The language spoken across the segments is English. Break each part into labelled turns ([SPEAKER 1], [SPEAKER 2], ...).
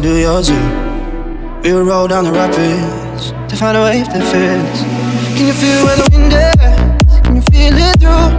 [SPEAKER 1] do yours. Yeah. We will roll down the rapids to find a wave that fits. Can you feel where the wind is? Can you feel it through?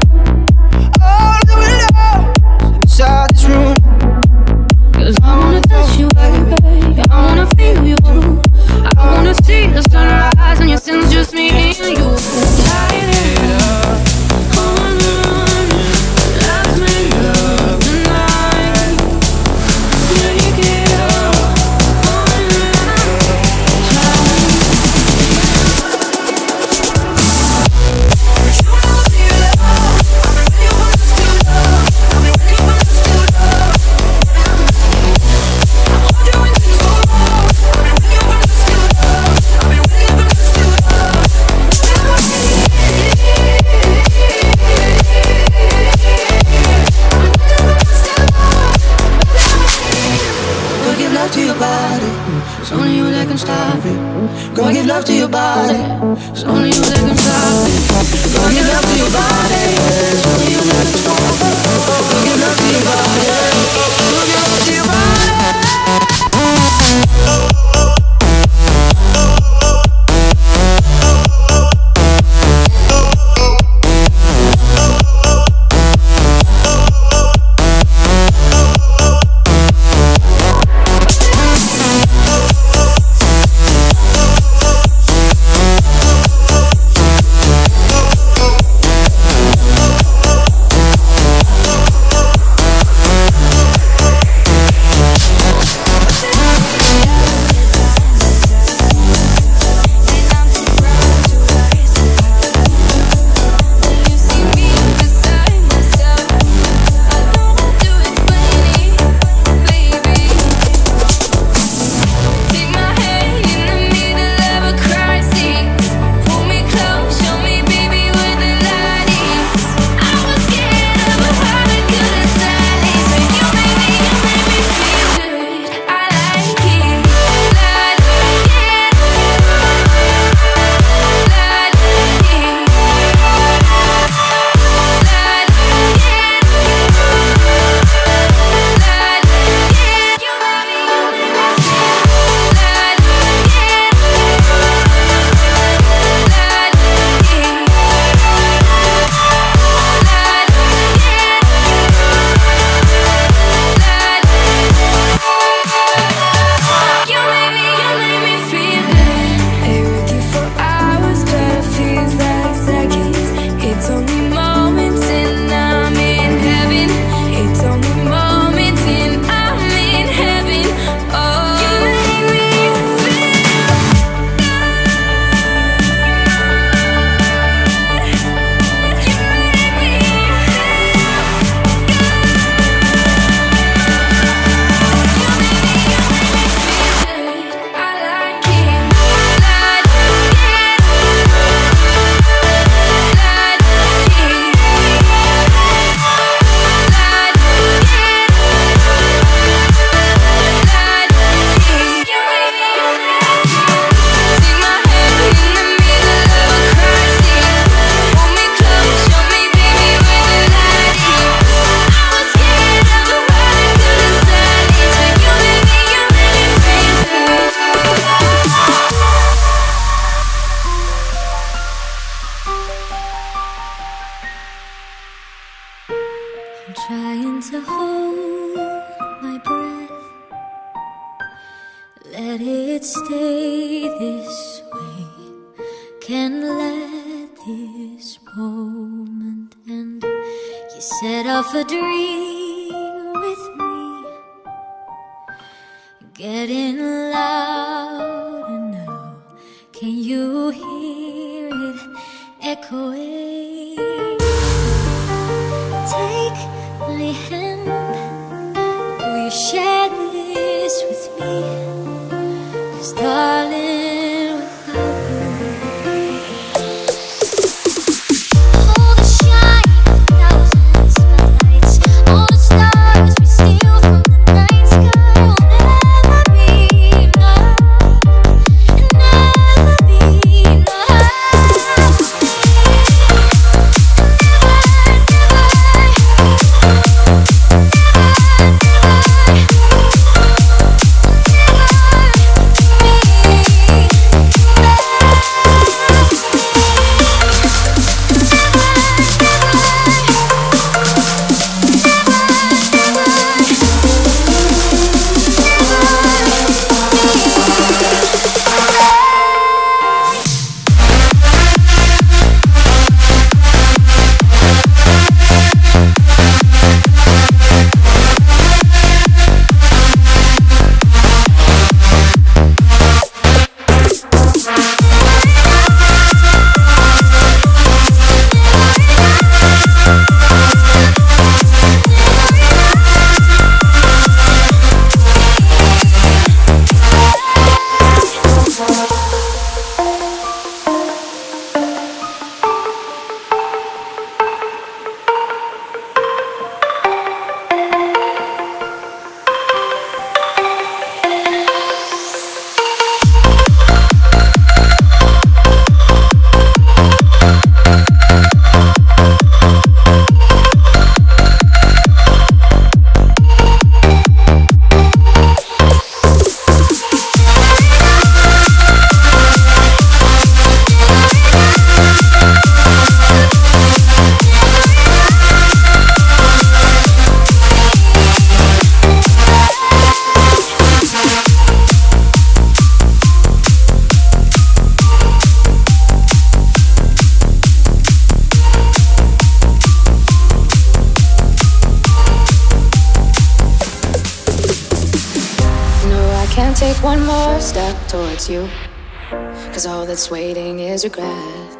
[SPEAKER 2] regret.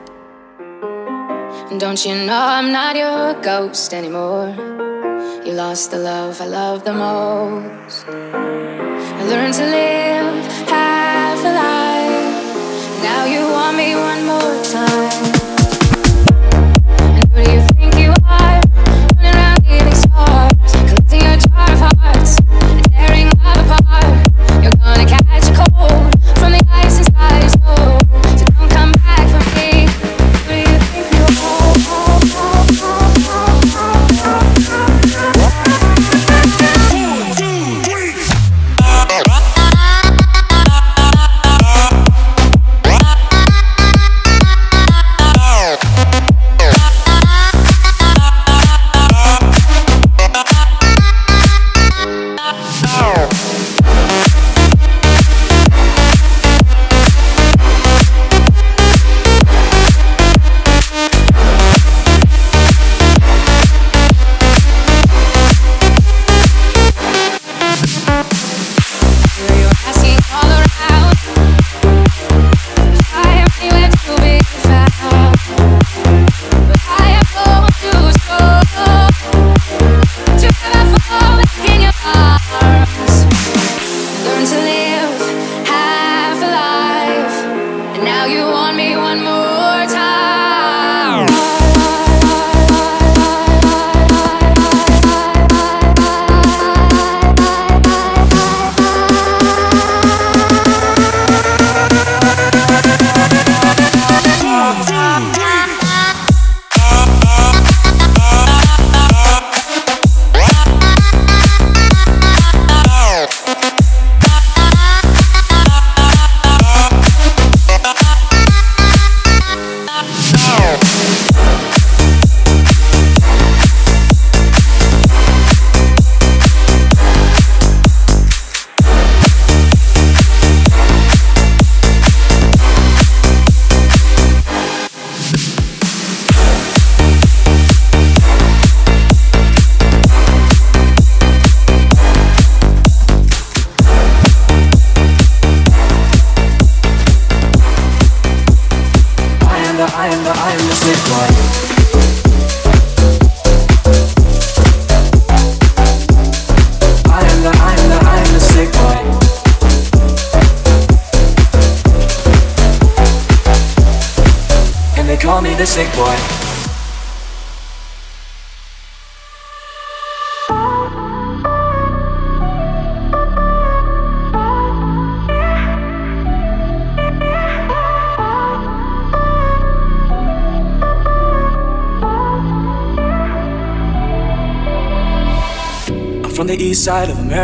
[SPEAKER 2] And don't you know I'm not your ghost anymore? You lost the love I love the most. I learned to live half a life. Now you want me one more time. Tearing love apart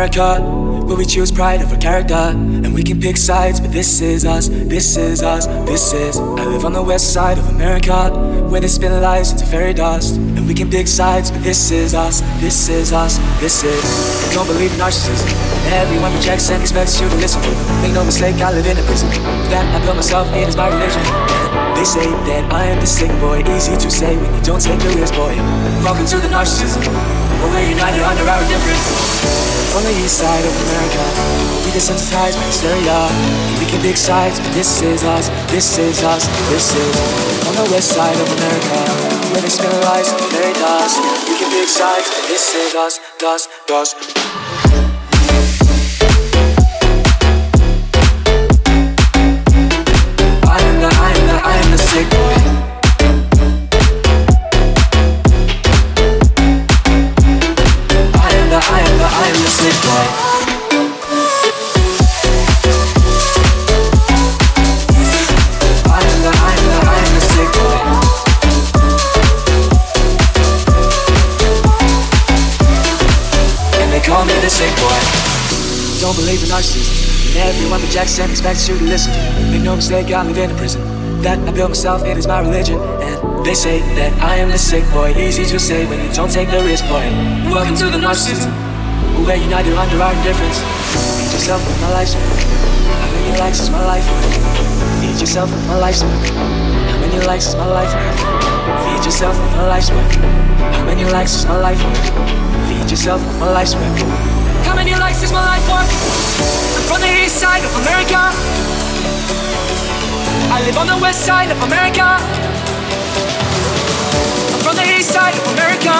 [SPEAKER 3] America, where we choose pride over character. And we can pick sides, but this is us, this is us, this is. I live on the west side of America, where they spin lives into fairy dust. And we can pick sides, but this is us, this is us, this is. I don't believe in narcissism. Everyone rejects and expects you to listen to. Make no mistake, I live in a prison. That I built myself, it is my religion. They say that I am the sick boy, easy to say when you don't take the risk, boy. Welcome to the narcissism. But we're united difference. From the east side of America, we desensitized by hysteria. We can pick sides, but this is us, this is us, this is. On the west side of America, where they spin lies fairy dust. We can pick sides, but this is us, us, us. Don't believe in narcissism. And everyone rejects and expects you to listen. Make no mistake, I live in a prison. That I built myself, it is my religion. And they say that I am the sick boy. Easy to say when you don't take the risk, boy. Welcome to the narcissism. We're united under our indifference. Feed yourself with my life's work. How many likes is my life? Feed yourself with my life's work. How many likes is my life? Feed yourself with my life's work. How many likes is my life? Feed yourself with my life's work. How many likes is my life worth? I'm from the east side of America. I live on the west side of America. I'm from the east side of America.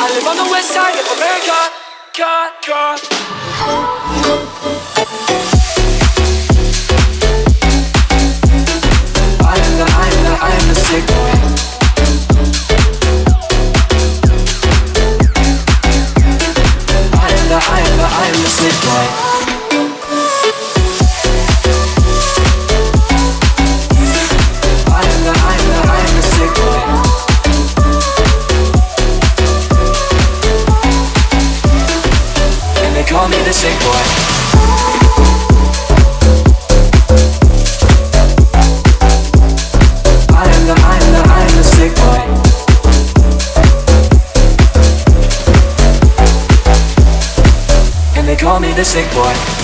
[SPEAKER 3] I live on the west side of America. God, God. I am the, I am the, I am the sick boy. Sick boy.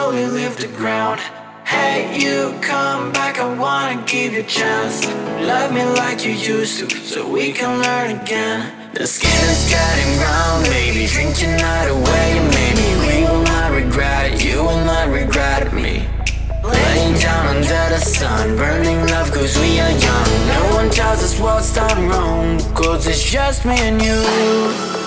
[SPEAKER 4] Slowly leave the ground. Hey, you come back, I wanna give you a chance. Love me like you used to, so we can learn again. The skin is getting brown, baby. Drink your night away, maybe we will not regret it. You will not regret me. Laying down under the sun, burning love cause we are young. No one tells us what's done wrong, cause it's just me and you.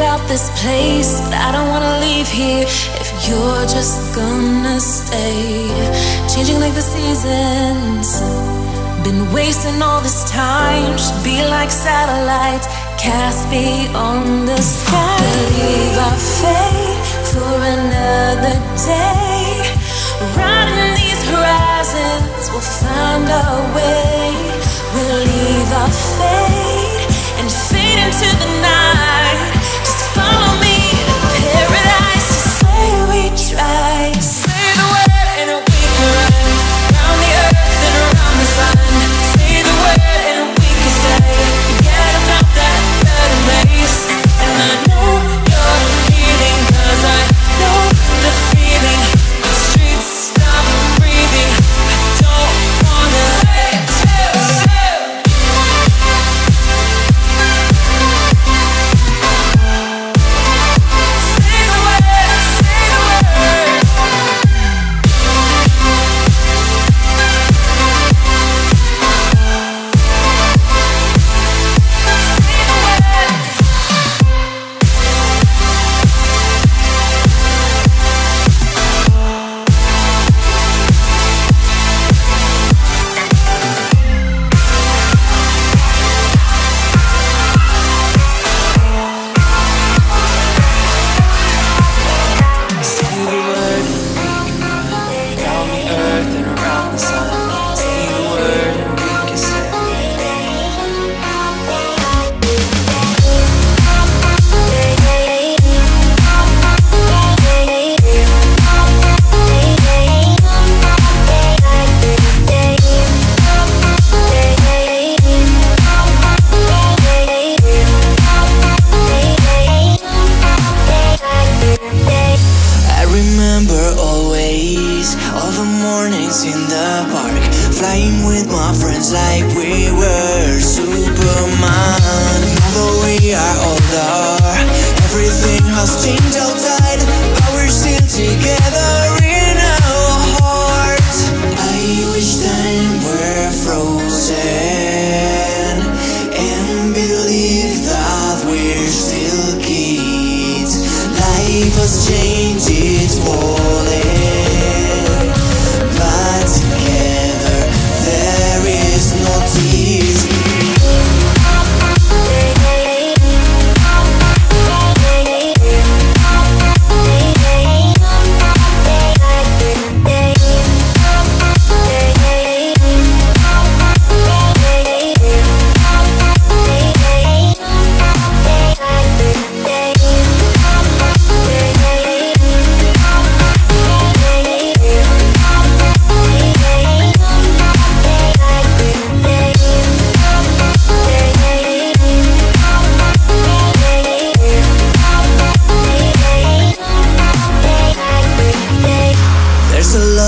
[SPEAKER 2] About this place, but I don't wanna leave here if you're just gonna stay. Changing like the seasons. Been wasting all this time, should be like satellites cast beyond the sky. Believe our fate for another day. Riding these horizons, we'll find our way. We'll leave our fate and fade into the night. We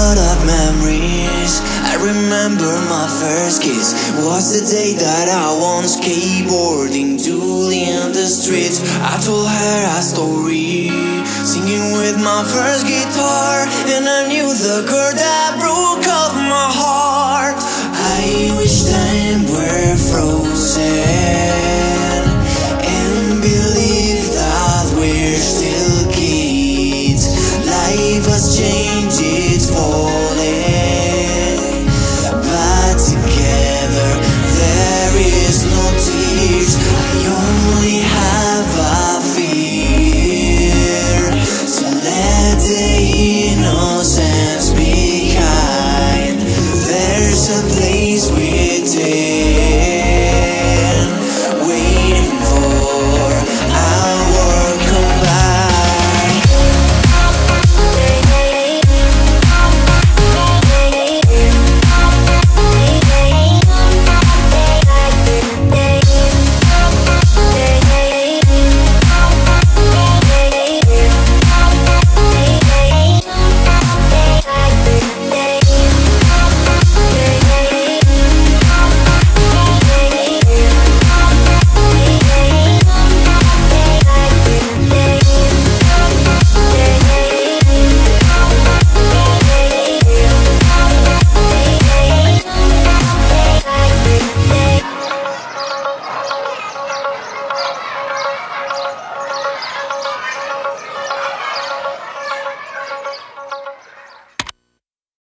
[SPEAKER 5] lot of memories. I remember my first kiss Was the day that I went skateboarding Julie in the streets. I told her a story Singing with my first guitar And I knew the girl that broke up my heart. I